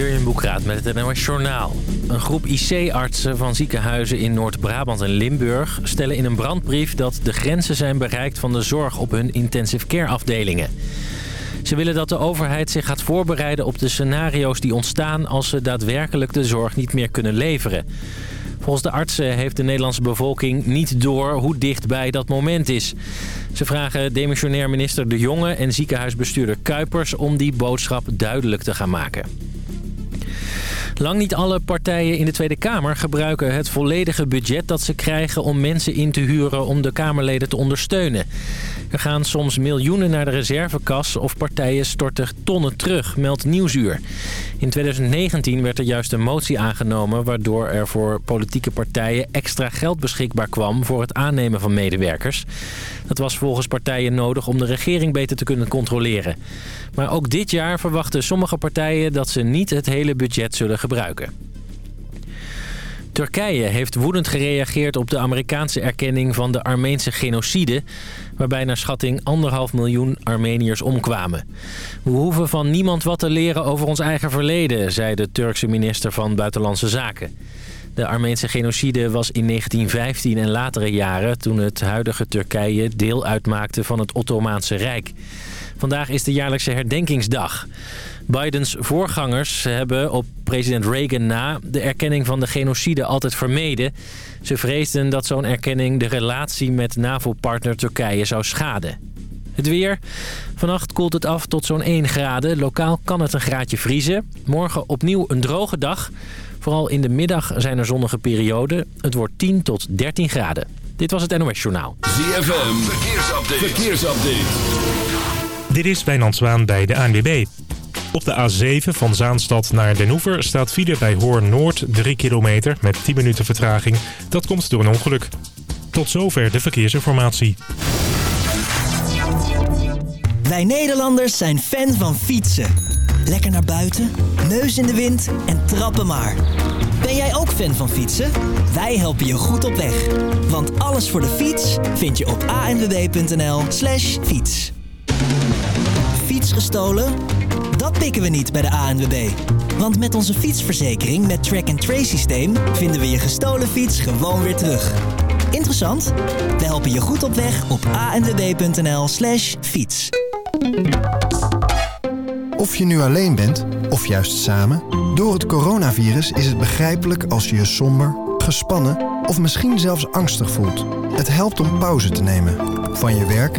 Jurjen Boekraat met het NOS Journaal. Een groep IC-artsen van ziekenhuizen in Noord-Brabant en Limburg... stellen in een brandbrief dat de grenzen zijn bereikt van de zorg op hun intensive care afdelingen. Ze willen dat de overheid zich gaat voorbereiden op de scenario's die ontstaan... als ze daadwerkelijk de zorg niet meer kunnen leveren. Volgens de artsen heeft de Nederlandse bevolking niet door hoe dichtbij dat moment is. Ze vragen demissionair minister De Jonge en ziekenhuisbestuurder Kuipers om die boodschap duidelijk te gaan maken. Lang niet alle partijen in de Tweede Kamer gebruiken het volledige budget dat ze krijgen om mensen in te huren om de Kamerleden te ondersteunen. Er gaan soms miljoenen naar de reservekas of partijen storten tonnen terug, meldt Nieuwsuur. In 2019 werd er juist een motie aangenomen waardoor er voor politieke partijen extra geld beschikbaar kwam voor het aannemen van medewerkers. Dat was volgens partijen nodig om de regering beter te kunnen controleren. Maar ook dit jaar verwachten sommige partijen dat ze niet het hele budget zullen gebruiken. Turkije heeft woedend gereageerd op de Amerikaanse erkenning van de Armeense genocide... waarbij naar schatting anderhalf miljoen Armeniërs omkwamen. We hoeven van niemand wat te leren over ons eigen verleden... zei de Turkse minister van Buitenlandse Zaken. De Armeense genocide was in 1915 en latere jaren... toen het huidige Turkije deel uitmaakte van het Ottomaanse Rijk. Vandaag is de jaarlijkse herdenkingsdag. Bidens voorgangers hebben op president Reagan na de erkenning van de genocide altijd vermeden. Ze vreesden dat zo'n erkenning de relatie met NAVO-partner Turkije zou schaden. Het weer. Vannacht koelt het af tot zo'n 1 graden. Lokaal kan het een graadje vriezen. Morgen opnieuw een droge dag. Vooral in de middag zijn er zonnige perioden. Het wordt 10 tot 13 graden. Dit was het NOS Journaal. ZFM. Verkeersupdate. Verkeersupdate. Dit is Wijnand Zwaan bij de ANWB. Op de A7 van Zaanstad naar Den Hoever staat file bij Hoorn Noord 3 kilometer met 10 minuten vertraging. Dat komt door een ongeluk. Tot zover de verkeersinformatie. Wij Nederlanders zijn fan van fietsen. Lekker naar buiten, neus in de wind en trappen maar. Ben jij ook fan van fietsen? Wij helpen je goed op weg. Want alles voor de fiets vind je op anwb.nl slash fiets. Fiets gestolen? Dat pikken we niet bij de ANWB. Want met onze fietsverzekering met track-and-trace systeem... vinden we je gestolen fiets gewoon weer terug. Interessant? We helpen je goed op weg op anwb.nl slash fiets. Of je nu alleen bent, of juist samen... door het coronavirus is het begrijpelijk als je je somber, gespannen... of misschien zelfs angstig voelt. Het helpt om pauze te nemen. Van je werk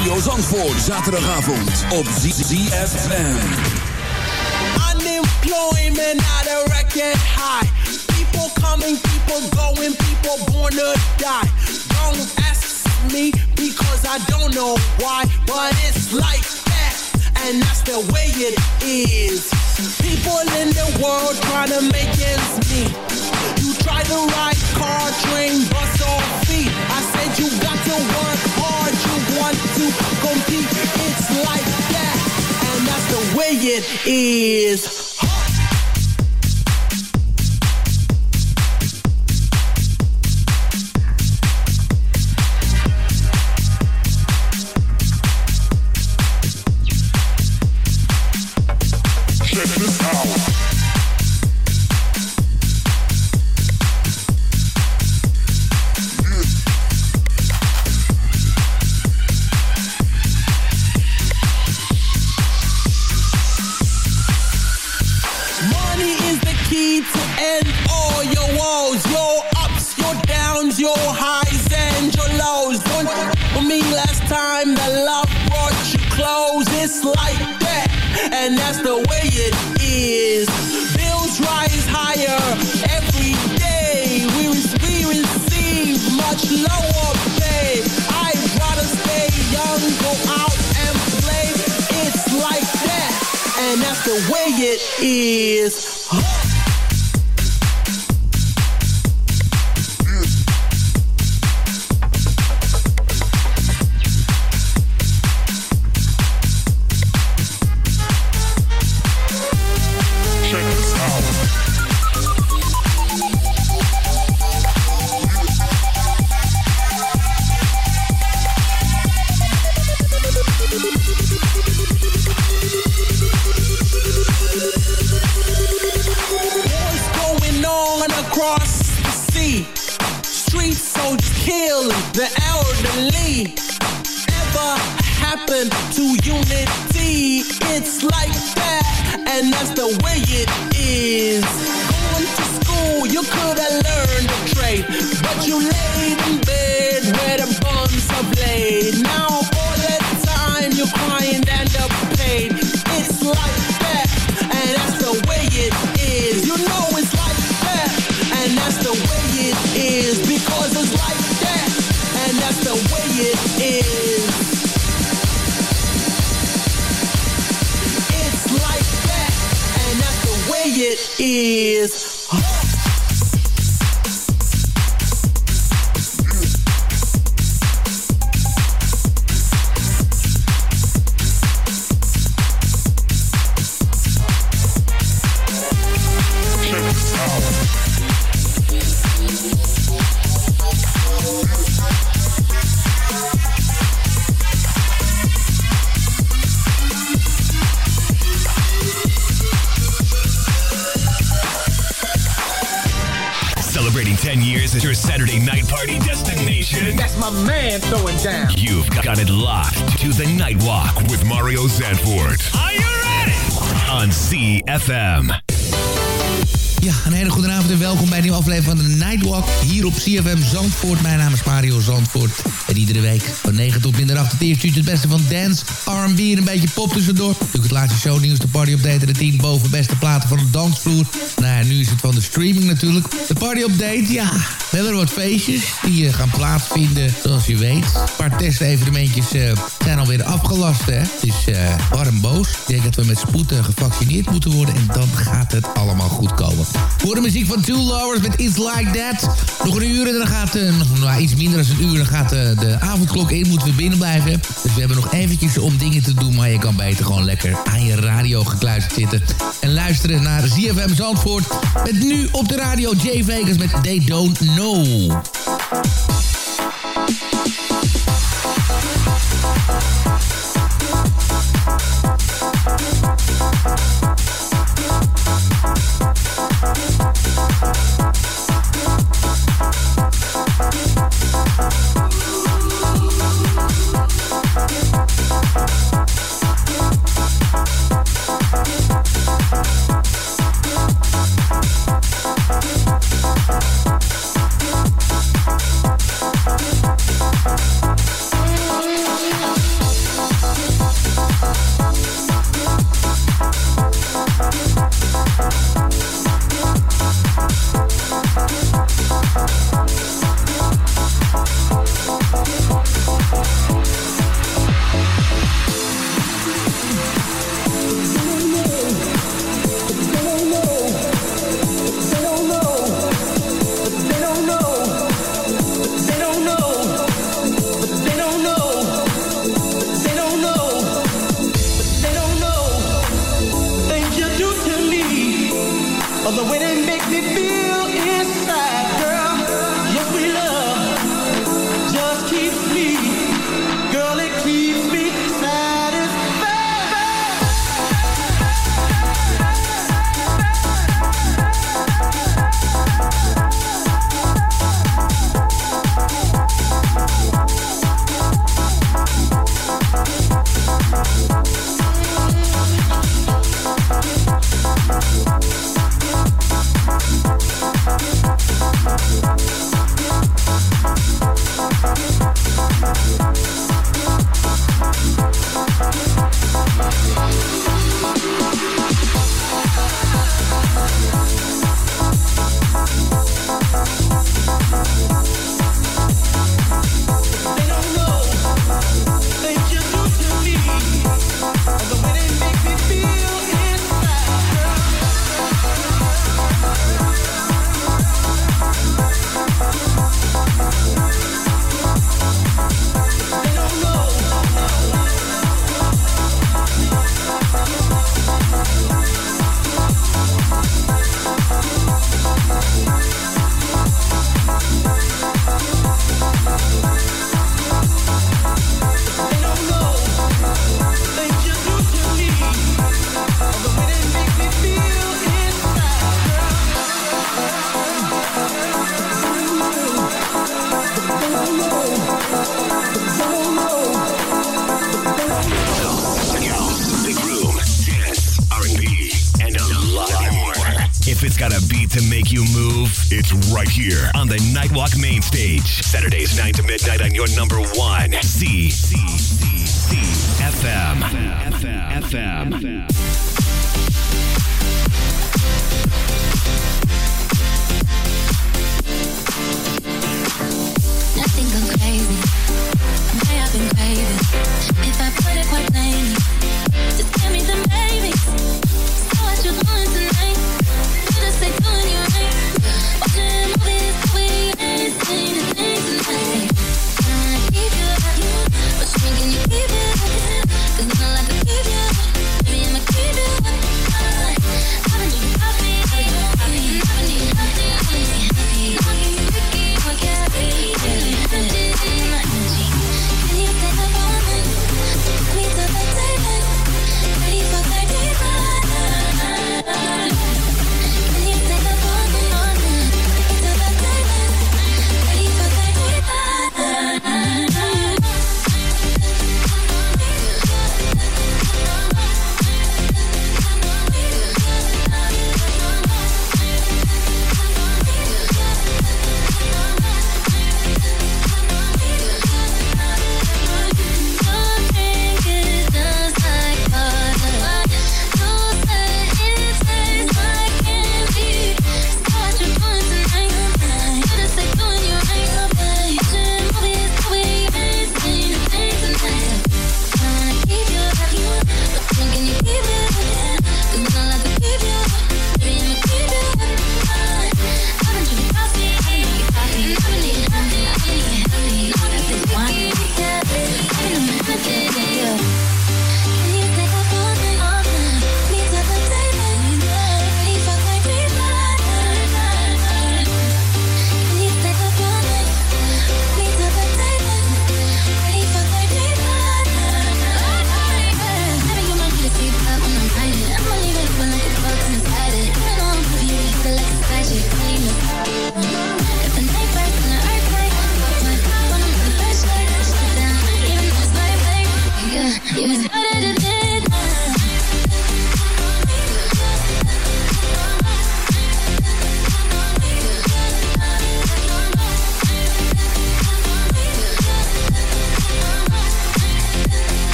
Mario Zandvoort. Zaterdagavond op ZFM. Unemployment at a record high. People coming, people going, people born to die. Don't ask me because I don't know why, but it's like that and that's the way it is. People in the world trying to make ends meet. You try to ride car, train, bus, or feet. I said you got to work hard, want to compete. It's like that, and that's the way it is. time that love brought you close, it's like that, and that's the way it is. Bills rise higher every day. We, receive much lower pay. I'd rather stay young, go out and play. It's like that, and that's the way it is. is. CFM Zandvoort. Mijn naam is Mario Zandvoort. En iedere week van 9 tot middernacht het eerste uurtje het beste van dance, Een beetje pop tussendoor. Natuurlijk het laatste shownieuws, de party update en de 10 boven beste platen van de dansvloer. Nou ja, nu is het van de streaming natuurlijk. De party update, ja, we hebben wat feestjes die uh, gaan plaatsvinden, zoals je weet. Een paar testevenementjes uh, zijn alweer afgelast, hè. Het is uh, warm boos. Ik denk dat we met spoed gevaccineerd moeten worden en dan gaat het allemaal goed komen. Voor de muziek van Two Lovers met It's Like That. Nog een uur en dan gaat, nou, iets minder dan een uur, dan gaat de avondklok in, moeten we binnen blijven. Dus we hebben nog eventjes om dingen te doen, maar je kan beter gewoon lekker aan je radio gekluisterd zitten. En luisteren naar ZFM Zandvoort. Met nu op de radio J Vegas met They Don't Know.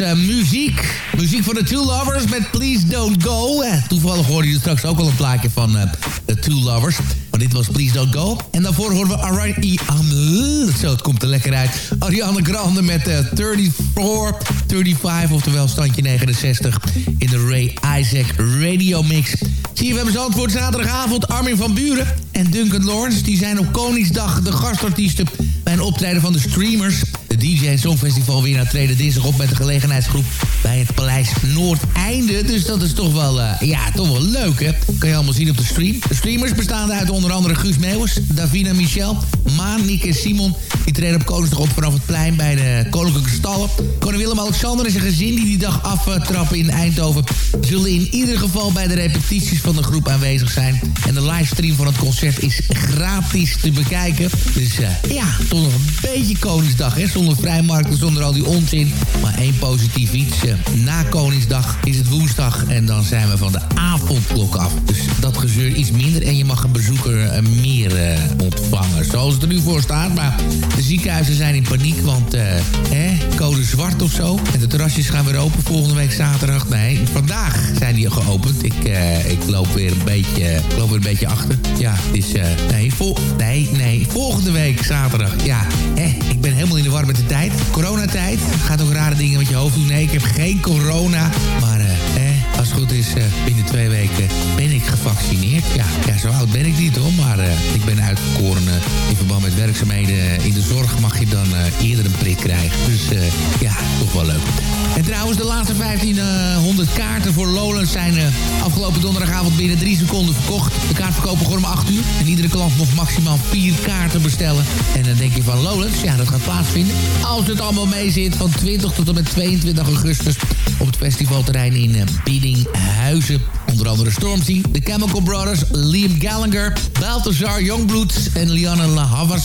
Uh, muziek. Muziek van de Two Lovers met Please Don't Go. Uh, toevallig hoorde je straks ook al een plaatje van uh, The Two Lovers. Maar dit was Please Don't Go. En daarvoor horen we Ariana... Zo, het komt er lekker uit. Ariana Grande met 34, 35, oftewel standje 69... in de Ray Isaac Radio Mix. Zie je, we hebben antwoord zaterdagavond. Armin van Buren en Duncan Lawrence... die zijn op Koningsdag de gastartiesten bij een optreden van de streamers... DJ Songfestival weer naar tweede dinsdag op met de gelegenheidsgroep bij het Paleis Noordeinde. Dus dat is toch wel, uh, ja, toch wel leuk, hè? Kan je allemaal zien op de stream. De streamers bestaan uit onder andere Guus Meeuwers, Davina Michel, Maan, Nick en Simon. Die treden op Koningsdag op vanaf het plein bij de Koninklijke Stallen. Koning Willem-Alexander en zijn gezin die die dag aftrappen in Eindhoven... zullen in ieder geval bij de repetities van de groep aanwezig zijn. En de livestream van het concert is gratis te bekijken. Dus uh, ja, toch nog een beetje Koningsdag, hè? Zonder vrijmarkten, zonder al die onzin. Maar één positief iets. Uh, na Koningsdag is het woensdag en dan zijn we van de avondklok af. Dus dat gezeur iets minder en je mag een bezoeker uh, meer ontvangen. Zoals het er nu voor staat, maar de ziekenhuizen zijn in paniek, want eh, hè, code zwart of zo. En de terrasjes gaan weer open volgende week zaterdag. Nee, vandaag zijn die geopend. Ik, uh, ik loop weer een beetje, loop weer een beetje achter. Ja, het is, uh, nee, vol, nee, nee, volgende week zaterdag. Ja, hè, ik ben helemaal in de war met de tijd. Coronatijd. Gaat ook rare dingen met je hoofd doen. Nee, ik heb geen corona, maar als goed is, binnen twee weken ben ik gevaccineerd. Ja, zo oud ben ik niet hoor, maar ik ben uitgekoren in verband met werkzaamheden in de zorg mag je dan eerder een prik krijgen. Dus ja, toch wel leuk. En trouwens, de laatste 1500 kaarten voor Lowlands zijn afgelopen donderdagavond binnen 3 seconden verkocht. De kaartverkoop begon om 8 uur. En iedere klant mocht maximaal 4 kaarten bestellen. En dan denk je van Lowlands, ja, dat gaat plaatsvinden. Als het allemaal mee zit, van 20 tot en met 22 augustus op het festivalterrein in Biddinghuizen. Onder andere Stormzy, de Chemical Brothers, Liam Gallagher, Balthazar Youngblood en Lianne La Havas.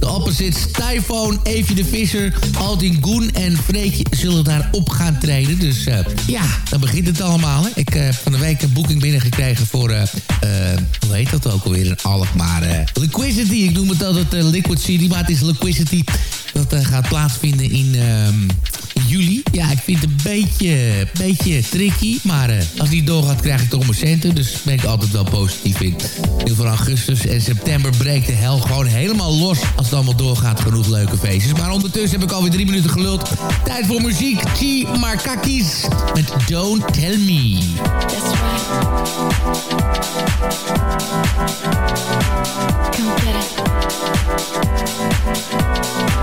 De Opposites, Typhoon, Evie de Visser, Aldin Goen en Freekje zullen daar op gaan treden. Dus uh, ja, dan begint het allemaal. Hè. Ik heb uh, van de week een boeking binnengekregen voor, uh, hoe heet dat ook alweer in Alkmaar? Liquidity, ik noem het altijd Liquid City, maar het is Liquidity. Dat gaat plaatsvinden in juli. Ja, ik vind het een beetje, beetje tricky. Maar uh, als die doorgaat, krijg ik toch mijn centen. Dus ben ik altijd wel positief in. In voor augustus en september breekt de hel gewoon helemaal los. Als het allemaal doorgaat, genoeg leuke feestjes. Maar ondertussen heb ik alweer drie minuten geluld. Tijd voor muziek. T. Markakis met Don't Tell Me. That's right.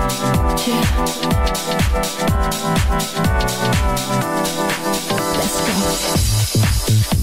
Yeah. Let's go.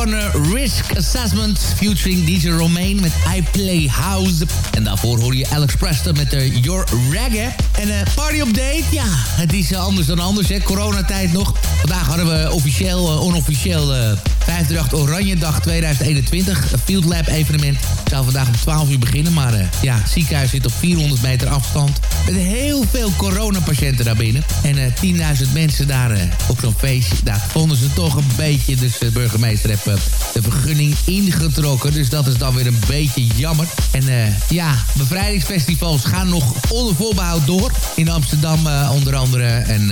Van uh, Risk Assessment... featuring DJ Romain met I Play House. En daarvoor hoor je Alex Preston met uh, Your Reggae. En uh, Party Update, ja, het is anders dan anders, hè. Coronatijd nog. Vandaag hadden we officieel, onofficieel... 538 Oranje Dag 2021. Een Field Lab evenement zou vandaag om 12 uur beginnen. Maar ja, het ziekenhuis zit op 400 meter afstand. Met heel veel coronapatiënten daar binnen. En uh, 10.000 mensen daar uh, op zo'n feestje. Daar vonden ze toch een beetje. Dus de burgemeester heeft de vergunning ingetrokken. Dus dat is dan weer een beetje jammer. En ja, bevrijdingsfestivals gaan nog onder voorbehoud door. In Amsterdam onder andere. En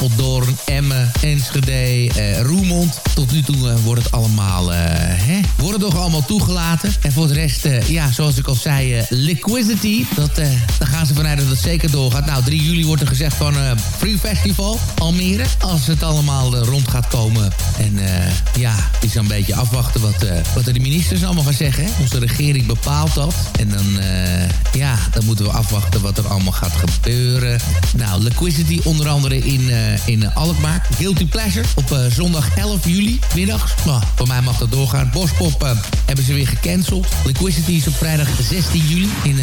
Apeldoorn, Emmen, Enschede, Roermond. Tot nu toe wordt het allemaal... hè, worden toch allemaal toegelaten. En voor de rest, ja, zoals ik al zei... Liquidity, dat, daar gaan ze vanuit dat het zeker doorgaat. Nou, 3 juli wordt er gezegd van Free Festival Almere. Als het allemaal rond gaat komen. En ja, het is een beetje afwachten wat, wat de ministers allemaal gaan zeggen. Hè? Onze regering bepaalt dat. En dan, ja, dan moeten we afwachten wat er allemaal gaat gebeuren. Nou, Liquidity onder andere in, in Alkmaar. Guilty Pleasure op zondag 11 juli, middags. Nou, voor mij mag dat doorgaan. Bospop hebben ze weer gecanceld. Liquidity is op vrijdag 16 juli in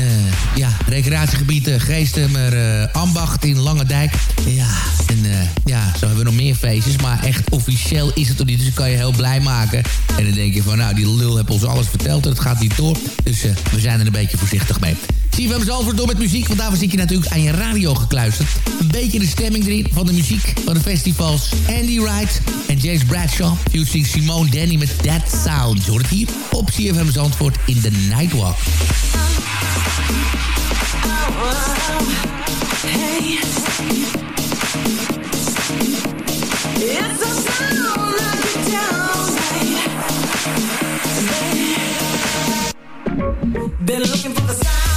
ja, recreatiegebied Geestemer Ambacht in Lange Dijk. Ja, en ja, zo hebben we nog meer feestjes. Maar echt officieel is het niet. Dus kan je heel blij maken. En dan denk je van, nou, die lul heeft ons alles verteld. En het gaat niet door. Dus we zijn er een beetje voorzichtig mee. We hem door met muziek, want daarvoor zit je natuurlijk aan je radio gekluisterd. Een beetje de stemming erin van de muziek van de festivals. Andy Wright en James Bradshaw. Fusing Simone Danny met That Sound. Je hoort het hier op CFM Zandvoort in the Nightwalk. Hey. It's a sound Been looking for the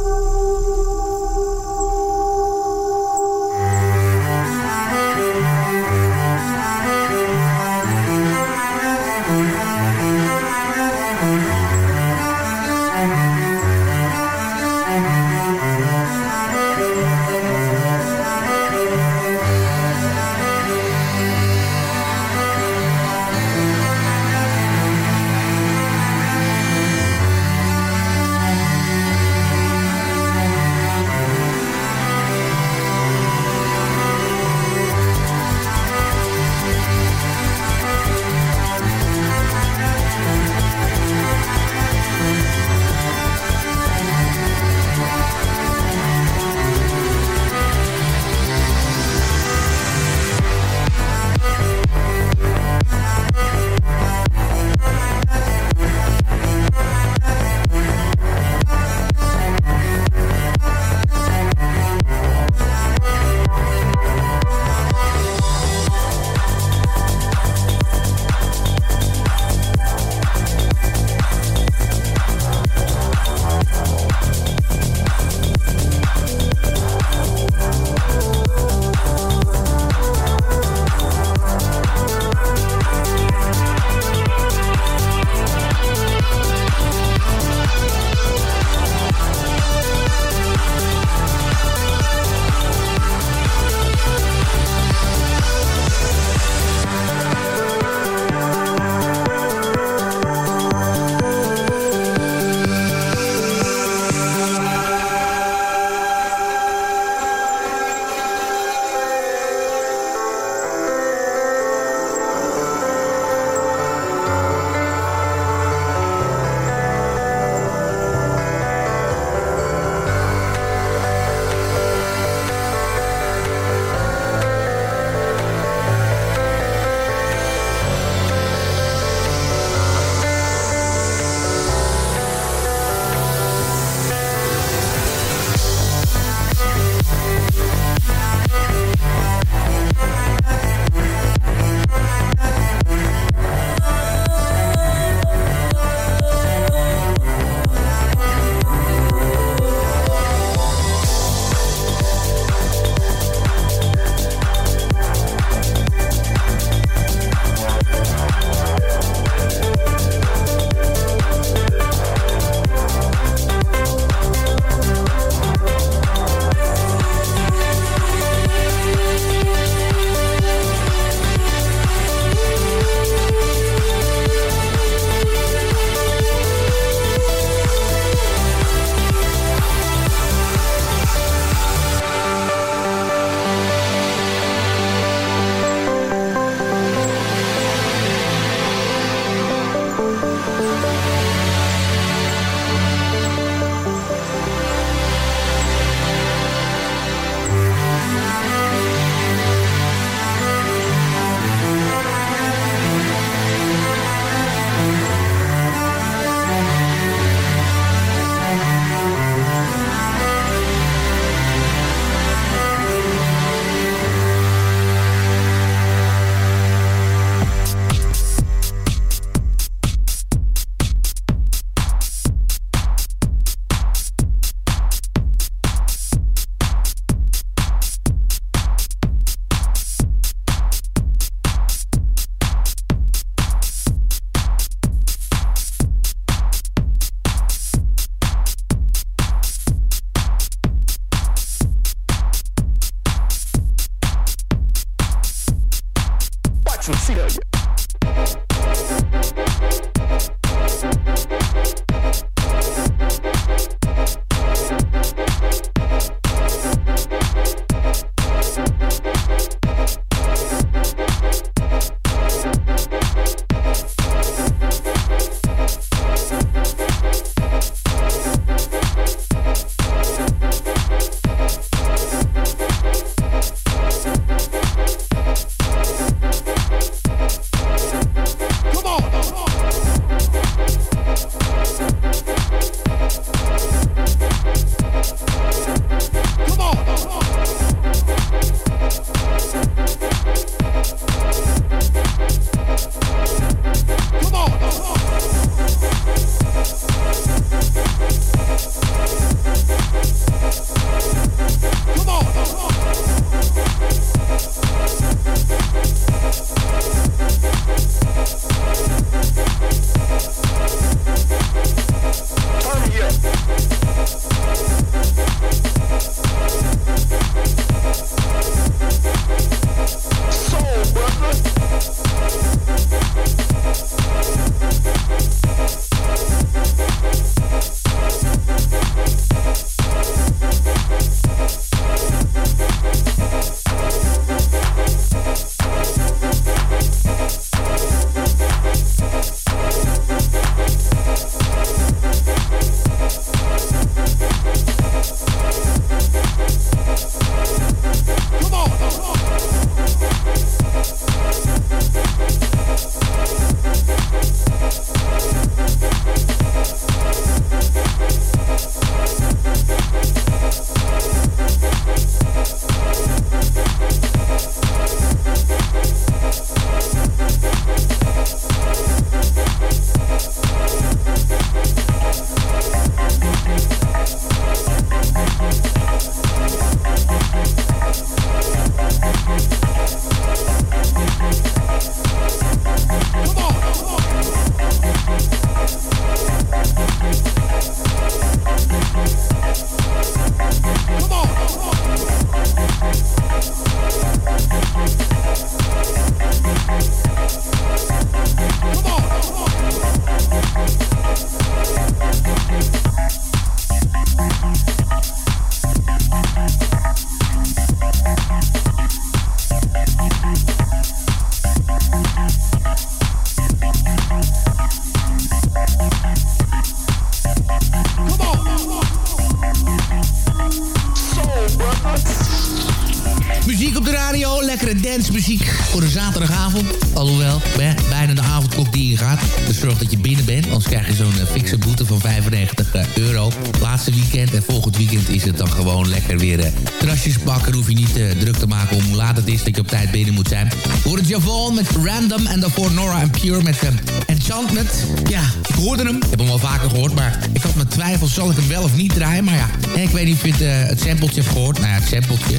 Je op tijd binnen moet zijn. Voor het Javon met Random en daarvoor Nora en Pure met Enchantment. Ja, ik hoorde hem. Ik heb hem al vaker gehoord, maar ik had mijn twijfels. Zal ik hem wel of niet draaien? Maar ja, ik weet niet of je het, het sampletje hebt gehoord. Nou ja, het sampletje.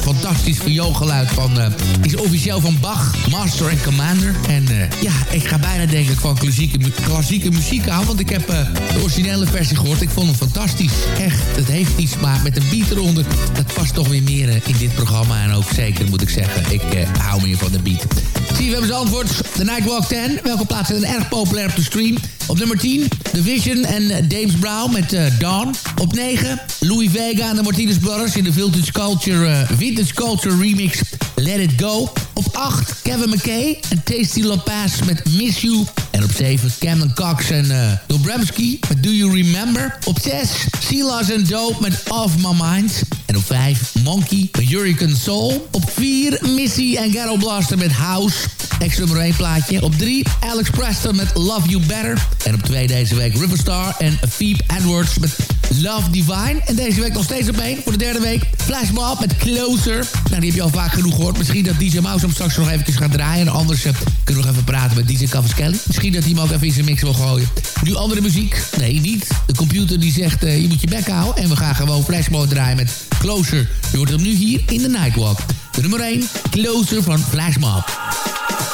Fantastisch vioolgeluid van... is officieel van Bach, Master and Commander. En ja, ik ga bijna denk ik van klassieke, klassieke muziek aan. Want ik heb de originele versie gehoord. Ik vond hem fantastisch. Echt, het heeft iets, maar met een beat eronder... dat past toch weer meer in dit programma. En ook zeker, moet ik zeggen, ik hou meer van de beat. Zie je, we hebben antwoord. The Nightwalk 10. Welke plaatsen zijn erg populair op de stream? Op nummer 10, The Vision en James Brown met uh, Dawn. Op 9, Louis Vega en de Martinez Brothers in de Vintage Culture, uh, Vintage Culture remix Let It Go. Op 8, Kevin McKay en Tasty Lopez met Miss You. En op 7, Cameron Cox en uh, met Do You Remember. Op 6, Silas en Dope met Off My Mind. En op 5, Monkey met Hurricane Soul. Op 4, Missy en Ghetto Blaster met House. Extra nummer 1 plaatje. Op 3, Alex Preston met Love You Better. En op 2 deze week Riverstar en Phoebe Edwards met Love Divine. En deze week nog steeds op 1 voor de derde week. Flashmob met Closer. Nou, die heb je al vaak genoeg gehoord. Misschien dat DJ Mouse hem straks nog even gaat draaien. En anders uh, kunnen we nog even praten met DJ Kelly. Misschien dat hij hem ook even in zijn mix wil gooien. Nu andere muziek? Nee, niet. De computer die zegt, uh, je moet je bek houden. En we gaan gewoon Flashmob draaien met Closer. Je hoort hem nu hier in de Nightwalk. De nummer 1, Closer van Flashmob. CW